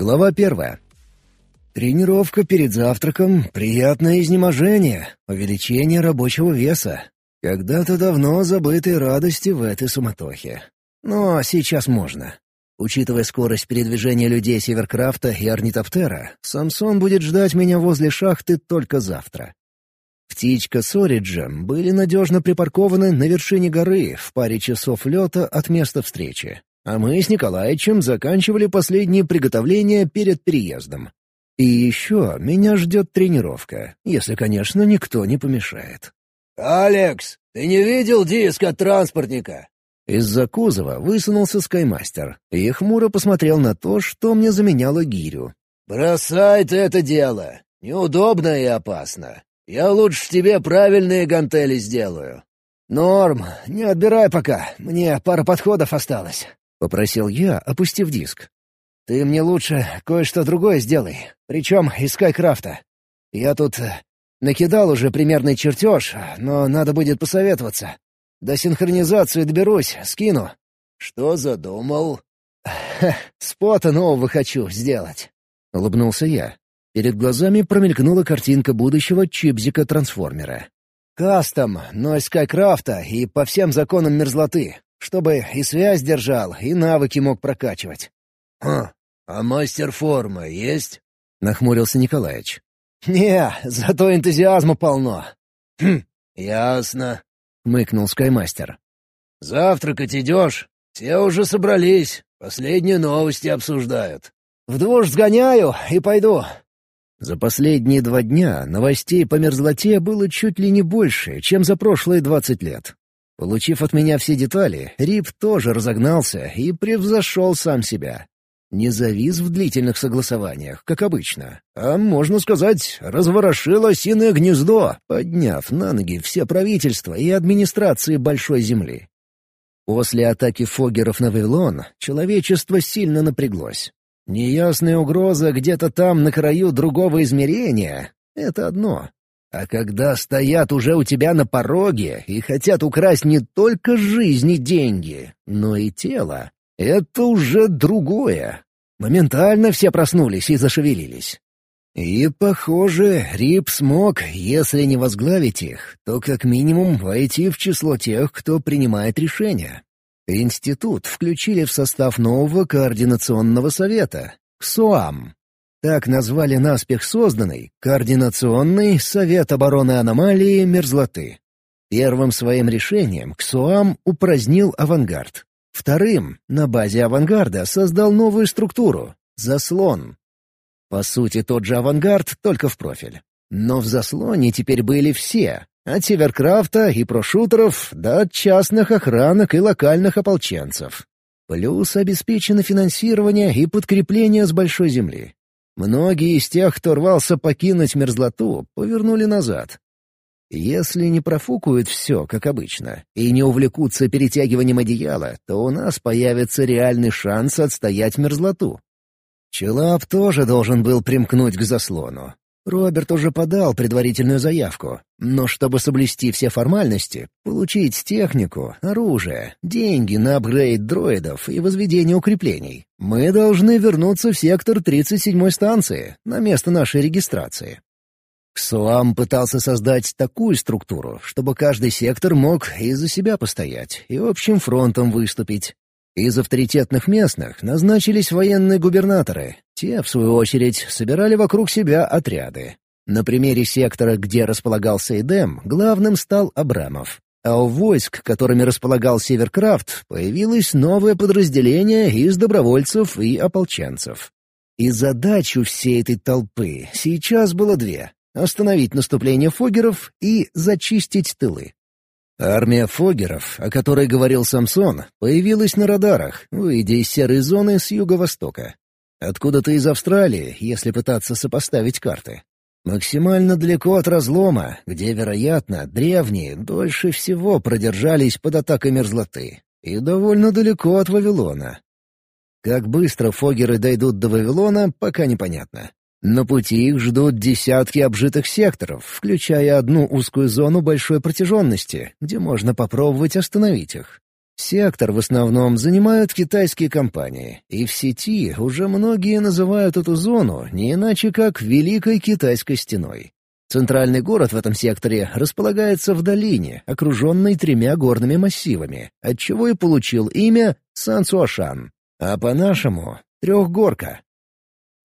Глава первая. Тренировка перед завтраком — приятное изнеможение, увеличение рабочего веса. Когда-то давно забытые радости в этой суматохе. Но сейчас можно. Учитывая скорость передвижения людей Северкрафта и Орнитоптера, Самсон будет ждать меня возле шахты только завтра. Птичка с Ориджем были надежно припаркованы на вершине горы в паре часов лета от места встречи. А мы с Николаевичем заканчивали последние приготовления перед переездом. И еще меня ждет тренировка, если, конечно, никто не помешает. «Алекс, ты не видел диск от транспортника?» Из-за кузова высунулся скаймастер и хмуро посмотрел на то, что мне заменяло гирю. «Бросай ты это дело. Неудобно и опасно. Я лучше тебе правильные гантели сделаю». «Норм, не отбирай пока. Мне пара подходов осталось». — попросил я, опустив диск. «Ты мне лучше кое-что другое сделай, причем из Скайкрафта. Я тут э, накидал уже примерный чертеж, но надо будет посоветоваться. До синхронизации доберусь, скину». «Что задумал?» «Спота нового хочу сделать», — улыбнулся я. Перед глазами промелькнула картинка будущего чипзика-трансформера. «Кастом, но из Скайкрафта и по всем законам мерзлоты. Чтобы и связь держал, и навыки мог прокачивать. «Хм, а мастер формы есть?» — нахмурился Николаевич. «Не, зато энтузиазма полно». «Хм, ясно», — мыкнул Скаймастер. «Завтракать идешь? Все уже собрались, последние новости обсуждают». «В душ сгоняю и пойду». За последние два дня новостей по мерзлоте было чуть ли не больше, чем за прошлые двадцать лет. Получив от меня все детали, Рип тоже разогнался и превзошел сам себя. Не завис в длительных согласованиях, как обычно, а, можно сказать, разворошил осиное гнездо, подняв на ноги все правительства и администрации Большой Земли. После атаки фогеров на Вавилон человечество сильно напряглось. Неясная угроза где-то там на краю другого измерения — это одно. А когда стоят уже у тебя на пороге и хотят украсть не только жизнь и деньги, но и тело, это уже другое. Моментально все проснулись и зашевелились. И, похоже, Рип смог, если не возглавить их, то как минимум войти в число тех, кто принимает решения. Институт включили в состав нового координационного совета — КСОАМ. Так назвали наспех созданный Координационный Совет обороны аномалии мерзлоты. Первым своим решением КСУАМ упразднил авангард. Вторым, на базе авангарда создал новую структуру — заслон. По сути, тот же авангард, только в профиль. Но в заслоне теперь были все, от Северкрафта и прошутеров до частных охранок и локальных ополченцев. Плюс обеспечено финансирование и подкрепление с Большой Земли. Многие из тех, кто рвался покинуть мерзлоту, повернули назад. Если не профукают все, как обычно, и не увлекутся перетягиванием одеяла, то у нас появится реальный шанс отстоять мерзлоту. Челап тоже должен был примкнуть к заслону. Роберт уже подал предварительную заявку, но чтобы соблюсти все формальности, получить технику, оружие, деньги на апгрейд дроидов и возведение укреплений, мы должны вернуться в сектор 37-й станции, на место нашей регистрации. Ксуам пытался создать такую структуру, чтобы каждый сектор мог и за себя постоять, и общим фронтом выступить. Из авторитетных местных назначились военные губернаторы. Те, в свою очередь, собирали вокруг себя отряды. На примере сектора, где располагался Эдем, главным стал Абрамов. А у войск, которыми располагал Северкрафт, появилось новое подразделение из добровольцев и ополченцев. И задач у всей этой толпы сейчас было две — остановить наступление фогеров и зачистить тылы. Армия фогеров, о которой говорил Самсон, появилась на радарах, выйдя из серой зоны с юго-востока. Откуда-то из Австралии, если пытаться сопоставить карты. Максимально далеко от разлома, где, вероятно, древние дольше всего продержались под атакой мерзлоты. И довольно далеко от Вавилона. Как быстро фогеры дойдут до Вавилона, пока непонятно. На пути их ждут десятки обжитых секторов, включая одну узкую зону большой протяженности, где можно попробовать остановить их. Сектор в основном занимают китайские компании, и в сети уже многие называют эту зону не иначе как «Великой Китайской стеной». Центральный город в этом секторе располагается в долине, окруженной тремя горными массивами, отчего и получил имя Сан-Суашан, а по-нашему — Трехгорка.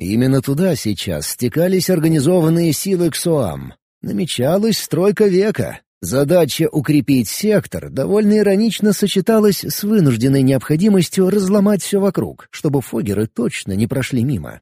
Именно туда сейчас стекались организованные силы Ксуам. Намечалась стройка века, Задача укрепить сектор довольно иронично сочеталась с вынужденной необходимостью разломать все вокруг, чтобы фогеры точно не прошли мимо.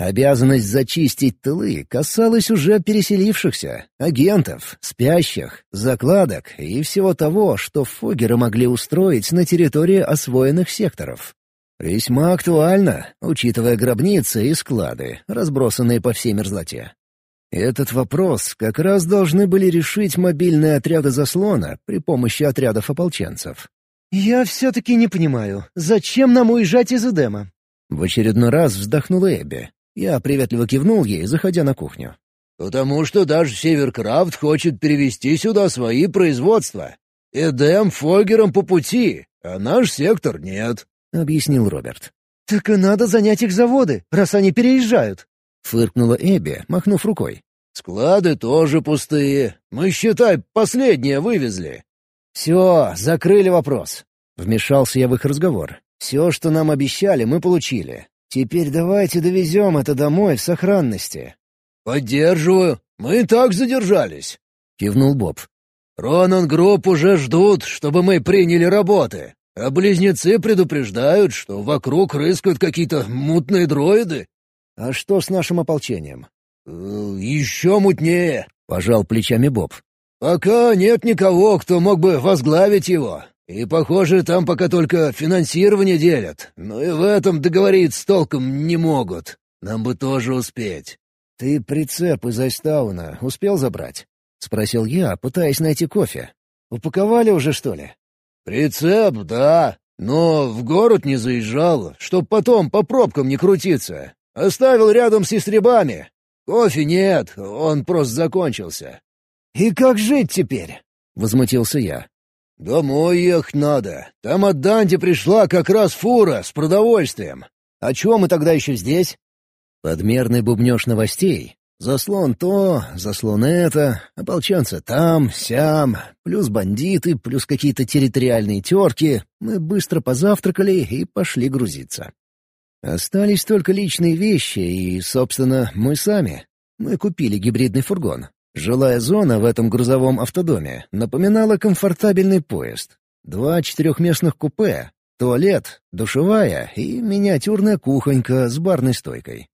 Обязанность зачистить тылы касалась уже переселившихся, агентов, спящих, закладок и всего того, что фогеры могли устроить на территории освоенных секторов. Весьма актуально, учитывая гробницы и склады, разбросанные по всей мерзлоте. Этот вопрос как раз должны были решить мобильные отряды заслона при помощи отрядов ополченцев. «Я все-таки не понимаю, зачем нам уезжать из Эдема?» В очередной раз вздохнула Эбби. Я приветливо кивнул ей, заходя на кухню. «Потому что даже Северкрафт хочет перевести сюда свои производства. Эдем Фогером по пути, а наш сектор нет», — объяснил Роберт. «Так и надо занять их заводы, раз они переезжают». — фыркнула Эбби, махнув рукой. «Склады тоже пустые. Мы, считай, последнее вывезли». «Все, закрыли вопрос». Вмешался я в их разговор. «Все, что нам обещали, мы получили. Теперь давайте довезем это домой в сохранности». «Поддерживаю. Мы и так задержались», — кивнул Боб. «Ронан Групп уже ждут, чтобы мы приняли работы, а близнецы предупреждают, что вокруг рыскают какие-то мутные дроиды. «А что с нашим ополчением?» «Э, «Еще мутнее», — пожал плечами Боб. «Пока нет никого, кто мог бы возглавить его. И, похоже, там пока только финансирование делят. Но и в этом договориться толком не могут. Нам бы тоже успеть». «Ты прицеп из Айстауна успел забрать?» — спросил я, пытаясь найти кофе. «Упаковали уже, что ли?» «Прицеп, да. Но в город не заезжал, чтоб потом по пробкам не крутиться. Оставил рядом с истребами. Кофе нет, он просто закончился». «И как жить теперь?» — возмутился я. «Домой ехать надо. Там от Данди пришла как раз фура с продовольствием. А чего мы тогда еще здесь?» Подмерный бубнеж новостей. Заслон то, заслон это, ополченцы там, сям, плюс бандиты, плюс какие-то территориальные терки. Мы быстро позавтракали и пошли грузиться. Остались только личные вещи и, собственно, мы сами. Мы купили гибридный фургон. Жилая зона в этом грузовом автодоме напоминала комфортабельный поезд. Два четырехместных купе, туалет, душевая и миниатюрная кухонька с барной стойкой.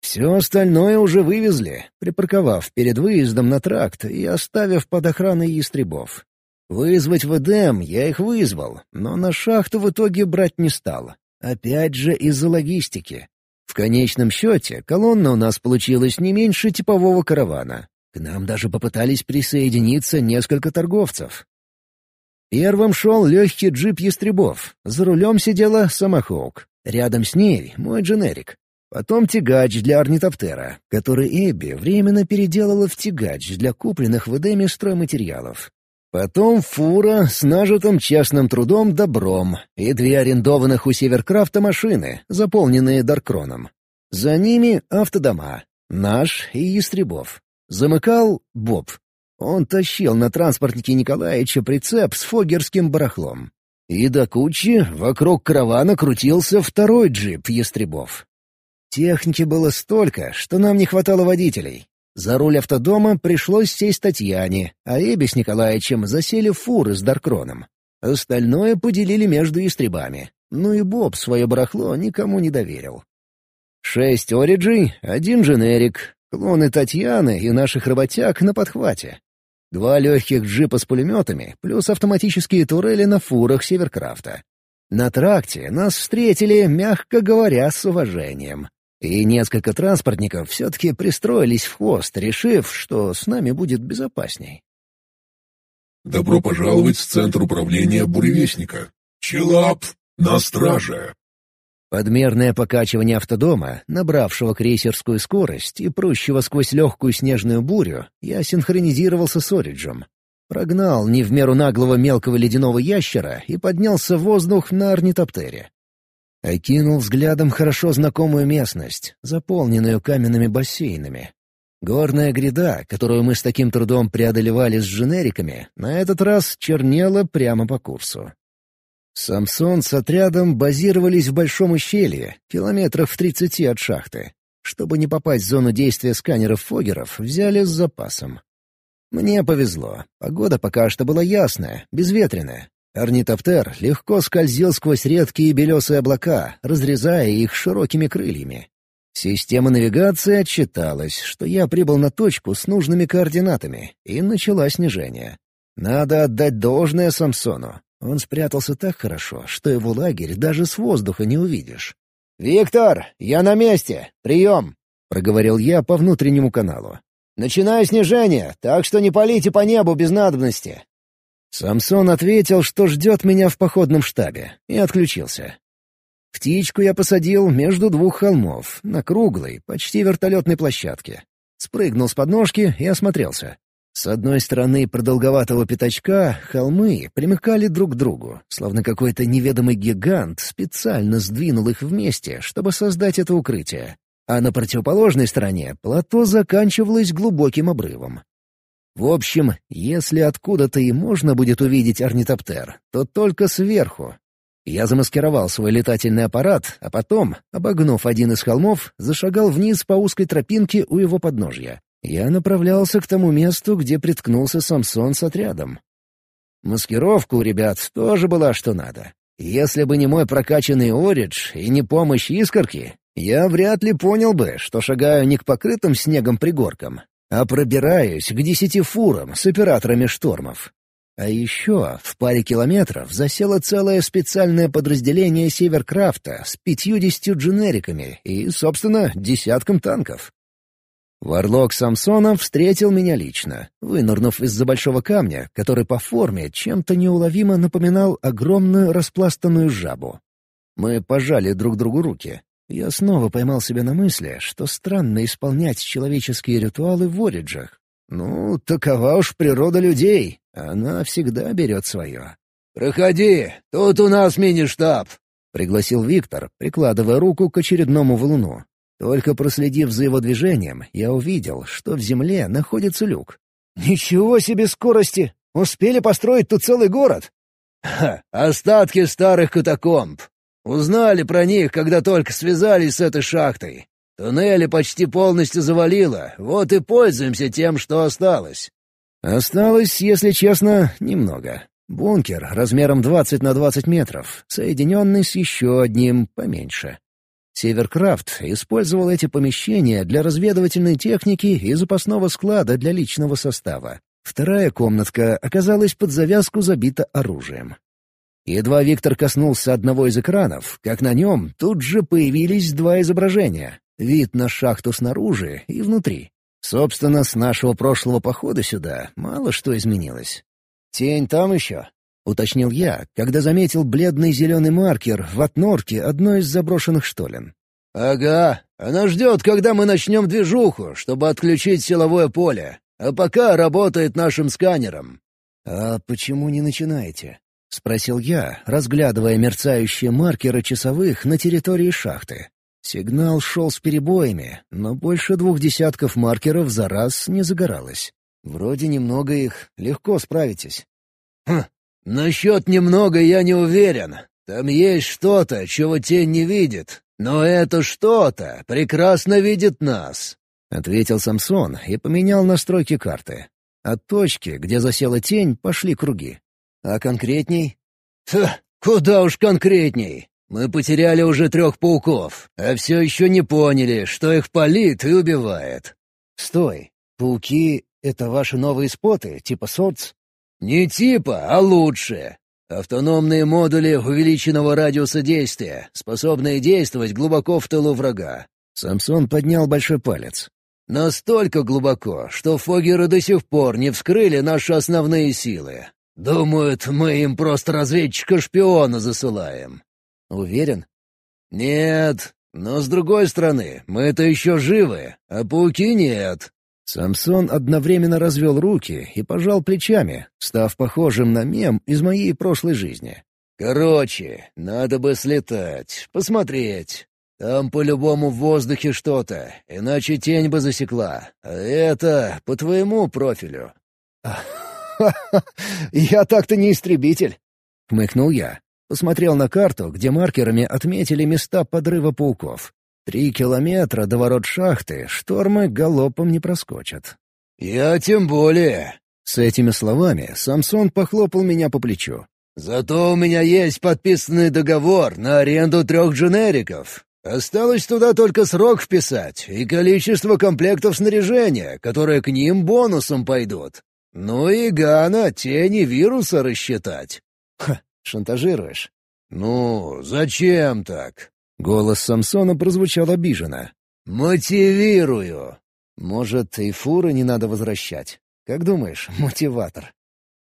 Все остальное уже вывезли, припарковав перед выездом на тракт и оставив под охраной ястребов. Вызвать в Эдем я их вызвал, но на шахту в итоге брать не стал. Опять же из-за логистики. В конечном счете, колонна у нас получилась не меньше типового каравана. К нам даже попытались присоединиться несколько торговцев. Первым шел легкий джип ястребов. За рулем сидела Самохоук. Рядом с ней мой дженерик. Потом тягач для орнитоптера, который Эбби временно переделала в тягач для купленных в Эдеме стройматериалов. Потом фура с нажитым честным трудом добром и две арендованных у Северкрафта машины, заполненные Даркроном. За ними автодома, наш и Ястребов. Замыкал Боб. Он тащил на транспортнике Николаевича прицеп с фогерским барахлом. И до кучи вокруг каравана крутился второй джип Ястребов. Техники было столько, что нам не хватало водителей. За руль автодома пришлось сесть Татьяне, а Эбби с Николаевичем засели фуры с Даркроном. Остальное поделили между истребами. Ну и Боб свое барахло никому не доверил. Шесть Ориджей, один Дженерик, клоны Татьяны и наших работяг на подхвате. Два легких джипа с пулеметами, плюс автоматические турели на фурах Северкрафта. На тракте нас встретили, мягко говоря, с уважением. И несколько транспортников все-таки пристроились в хвост, решив, что с нами будет безопасней. «Добро пожаловать в Центр управления Буревестника. Челап на страже!» Подмерное покачивание автодома, набравшего крейсерскую скорость и прущего сквозь легкую снежную бурю, я синхронизировался с Ориджем. Прогнал не в меру наглого мелкого ледяного ящера и поднялся в воздух на орнитоптере. Окинул взглядом хорошо знакомую местность, заполненную каменными бассейнами. Горная гряда, которую мы с таким трудом преодолевали с женериками, на этот раз чернела прямо по курсу. Самсон с отрядом базировались в большом ущелье, километров в тридцати от шахты. Чтобы не попасть в зону действия сканеров-фогеров, взяли с запасом. Мне повезло. Погода пока что была ясная, безветренная. Орнитоптер легко скользил сквозь редкие белесые облака, разрезая их широкими крыльями. Система навигации отчиталась, что я прибыл на точку с нужными координатами, и начала снижение. Надо отдать должное Самсону. Он спрятался так хорошо, что его лагерь даже с воздуха не увидишь. «Виктор, я на месте! Прием!» — проговорил я по внутреннему каналу. «Начинаю снижение, так что не полите по небу без надобности». Самсон ответил, что ждет меня в походном штабе, и отключился. Птичку я посадил между двух холмов, на круглой, почти вертолетной площадке. Спрыгнул с подножки и осмотрелся. С одной стороны продолговатого пятачка холмы примыкали друг к другу, словно какой-то неведомый гигант специально сдвинул их вместе, чтобы создать это укрытие. А на противоположной стороне плато заканчивалось глубоким обрывом. В общем, если откуда-то и можно будет увидеть орнитоптер, то только сверху. Я замаскировал свой летательный аппарат, а потом, обогнув один из холмов, зашагал вниз по узкой тропинке у его подножья. Я направлялся к тому месту, где приткнулся Самсон с отрядом. Маскировка у ребят тоже была что надо. Если бы не мой прокачанный Оридж и не помощь искорки, я вряд ли понял бы, что шагаю не к покрытым снегом пригоркам, а пробираюсь к десяти фурам с операторами штормов. А еще в паре километров засело целое специальное подразделение Северкрафта с пятьюдесятью дженериками и, собственно, десятком танков. Варлок Самсонов встретил меня лично, вынырнув из-за большого камня, который по форме чем-то неуловимо напоминал огромную распластанную жабу. Мы пожали друг другу руки. Я снова поймал себя на мысли, что странно исполнять человеческие ритуалы в Ориджах. Ну, такова уж природа людей, она всегда берет свое. «Проходи, тут у нас мини-штаб», — пригласил Виктор, прикладывая руку к очередному валуну. Только проследив за его движением, я увидел, что в земле находится люк. «Ничего себе скорости! Успели построить тут целый город!» «Ха! Остатки старых катакомб! Узнали про них, когда только связались с этой шахтой. Туннели почти полностью завалило, вот и пользуемся тем, что осталось». «Осталось, если честно, немного. Бункер размером 20 на 20 метров, соединенный с еще одним поменьше. Северкрафт использовал эти помещения для разведывательной техники и запасного склада для личного состава. Вторая комнатка оказалась под завязку забита оружием. Едва Виктор коснулся одного из экранов, как на нем тут же появились два изображения — вид на шахту снаружи и внутри. Собственно, с нашего прошлого похода сюда мало что изменилось. «Тень там еще?» — уточнил я, когда заметил бледный зеленый маркер в отнорке одной из заброшенных штолен. «Ага, она ждет, когда мы начнем движуху, чтобы отключить силовое поле, а пока работает нашим сканером». «А почему не начинаете?» — спросил я, разглядывая мерцающие маркеры часовых на территории шахты. Сигнал шел с перебоями, но больше двух десятков маркеров за раз не загоралось. Вроде немного их, легко справитесь. «Хм, «Насчет немного я не уверен. Там есть что-то, чего тень не видит. Но это что-то прекрасно видит нас», — ответил Самсон и поменял настройки карты. От точки, где засела тень, пошли круги. «А конкретней?» «Ха, куда уж конкретней. Мы потеряли уже трех пауков, а все еще не поняли, что их палит и убивает». «Стой. Пауки — это ваши новые споты, типа соц?» Не типа, а лучше. Автономные модули увеличенного радиуса действия, способные действовать глубоко в тылу врага. Самсон поднял большой палец. Настолько глубоко, что фогеры до сих пор не вскрыли наши основные силы. Думают, мы им просто разведчика-шпиона засылаем. Уверен? Нет, но с другой стороны, мы-то еще живы, а пауки нет. Самсон одновременно развел руки и пожал плечами, став похожим на мем из моей прошлой жизни. «Короче, надо бы слетать, посмотреть. Там по-любому в воздухе что-то, иначе тень бы засекла. А это по твоему профилю». «Я так-то не истребитель», — хмыкнул я. Посмотрел на карту, где маркерами отметили места подрыва пауков. Три километра до ворот шахты штормы галопом не проскочат. «Я тем более». С этими словами Самсон похлопал меня по плечу. «Зато у меня есть подписанный договор на аренду трех дженериков. Осталось туда только срок вписать и количество комплектов снаряжения, которые к ним бонусом пойдут. Ну и Гана тени вируса рассчитать». «Ха, шантажируешь?» «Ну, зачем так?» Голос Самсона прозвучал обиженно. «Мотивирую!» «Может, и фуры не надо возвращать? Как думаешь, мотиватор?»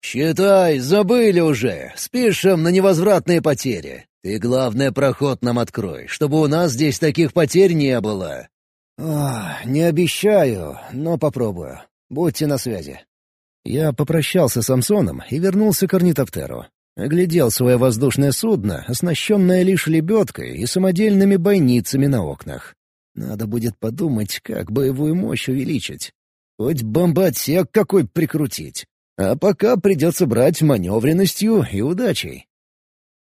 «Считай, забыли уже. Спишем на невозвратные потери. Ты, главное, проход нам открой, чтобы у нас здесь таких потерь не было». «Ох, не обещаю, но попробую. Будьте на связи». Я попрощался с Самсоном и вернулся к орнитоптеру. Оглядел свое воздушное судно, оснащенное лишь лебедкой и самодельными бойницами на окнах. Надо будет подумать, как боевую мощь увеличить. Хоть бомбоотсек какой прикрутить. А пока придется брать маневренностью и удачей.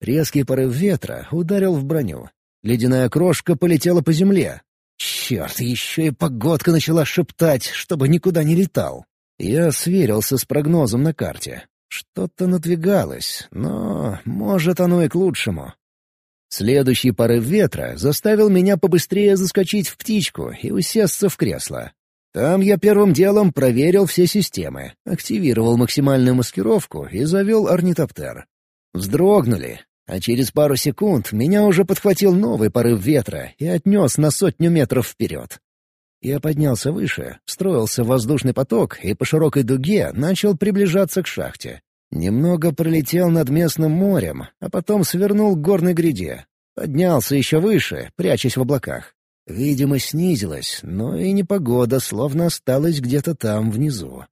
Резкий порыв ветра ударил в броню. Ледяная крошка полетела по земле. Черт, еще и погодка начала шептать, чтобы никуда не летал. Я сверился с прогнозом на карте. Что-то надвигалось, но, может, оно и к лучшему. Следующий порыв ветра заставил меня побыстрее заскочить в птичку и усесться в кресло. Там я первым делом проверил все системы, активировал максимальную маскировку и завел орнитоптер. Вздрогнули, а через пару секунд меня уже подхватил новый порыв ветра и отнес на сотню метров вперед. Я поднялся выше, строился воздушный поток и по широкой дуге начал приближаться к шахте. Немного пролетел над местным морем, а потом свернул к горной гряде. Поднялся еще выше, прячась в облаках. Видимость снизилась, но и непогода словно осталась где-то там внизу.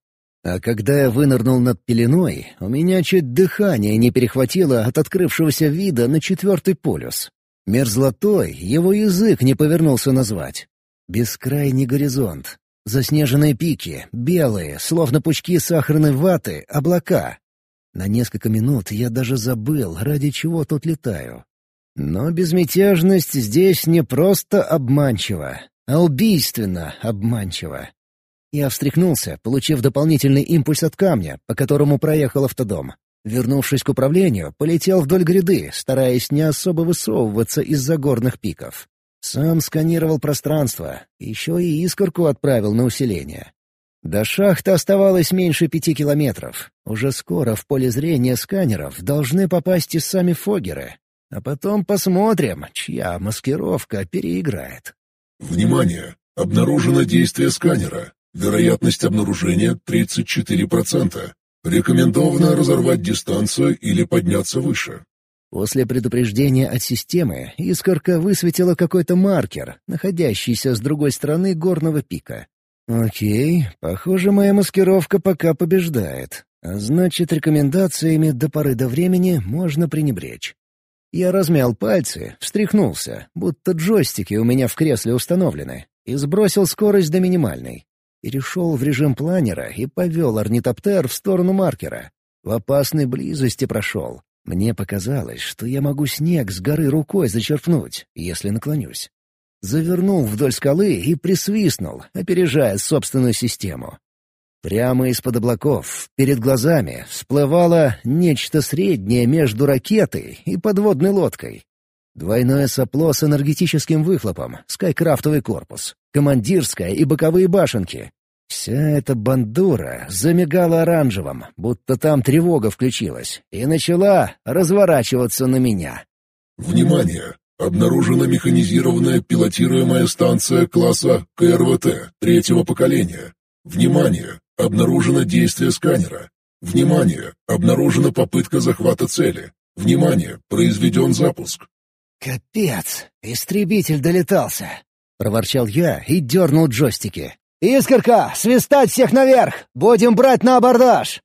А когда я вынырнул над пеленой, у меня чуть дыхание не перехватило от открывшегося вида на четвертый полюс. Мерзлотой его язык не повернулся назвать. Бескрайний горизонт. Заснеженные пики, белые, словно пучки сахарной ваты, облака. На несколько минут я даже забыл, ради чего тут летаю. Но безмятежность здесь не просто обманчива, а убийственно обманчива. Я встряхнулся, получив дополнительный импульс от камня, по которому проехал автодом. Вернувшись к управлению, полетел вдоль гряды, стараясь не особо высовываться из-за горных пиков. Сам сканировал пространство, еще и искорку отправил на усиление. До шахты оставалось меньше пяти километров. Уже скоро в поле зрения сканеров должны попасть и сами фогеры. А потом посмотрим, чья маскировка переиграет. Внимание! Обнаружено действие сканера. Вероятность обнаружения 34%. Рекомендовано разорвать дистанцию или подняться выше. После предупреждения от системы искорка высветила какой-то маркер, находящийся с другой стороны горного пика. Окей, похоже, моя маскировка пока побеждает. А значит, рекомендациями до поры до времени можно пренебречь. Я размял пальцы, встряхнулся, будто джойстики у меня в кресле установлены, и сбросил скорость до минимальной. Перешел в режим планера и повел орнитоптер в сторону маркера. В опасной близости прошел. Мне показалось, что я могу снег с горы рукой зачерпнуть, если наклонюсь. Завернул вдоль скалы и присвистнул, опережая собственную систему. Прямо из-под облаков, перед глазами, всплывало нечто среднее между ракетой и подводной лодкой. Двойное сопло с энергетическим выхлопом, скайкрафтовый корпус, командирская и боковые башенки, Вся эта бандура замигала оранжевым, будто там тревога включилась, и начала разворачиваться на меня. «Внимание! Обнаружена механизированная пилотируемая станция класса КРВТ третьего поколения. Внимание! Обнаружено действие сканера. Внимание! Обнаружена попытка захвата цели. Внимание! Произведен запуск». «Капец! Истребитель долетался!» — проворчал я и дернул джойстики. «Искорка, свистать всех наверх! Будем брать на абордаж!»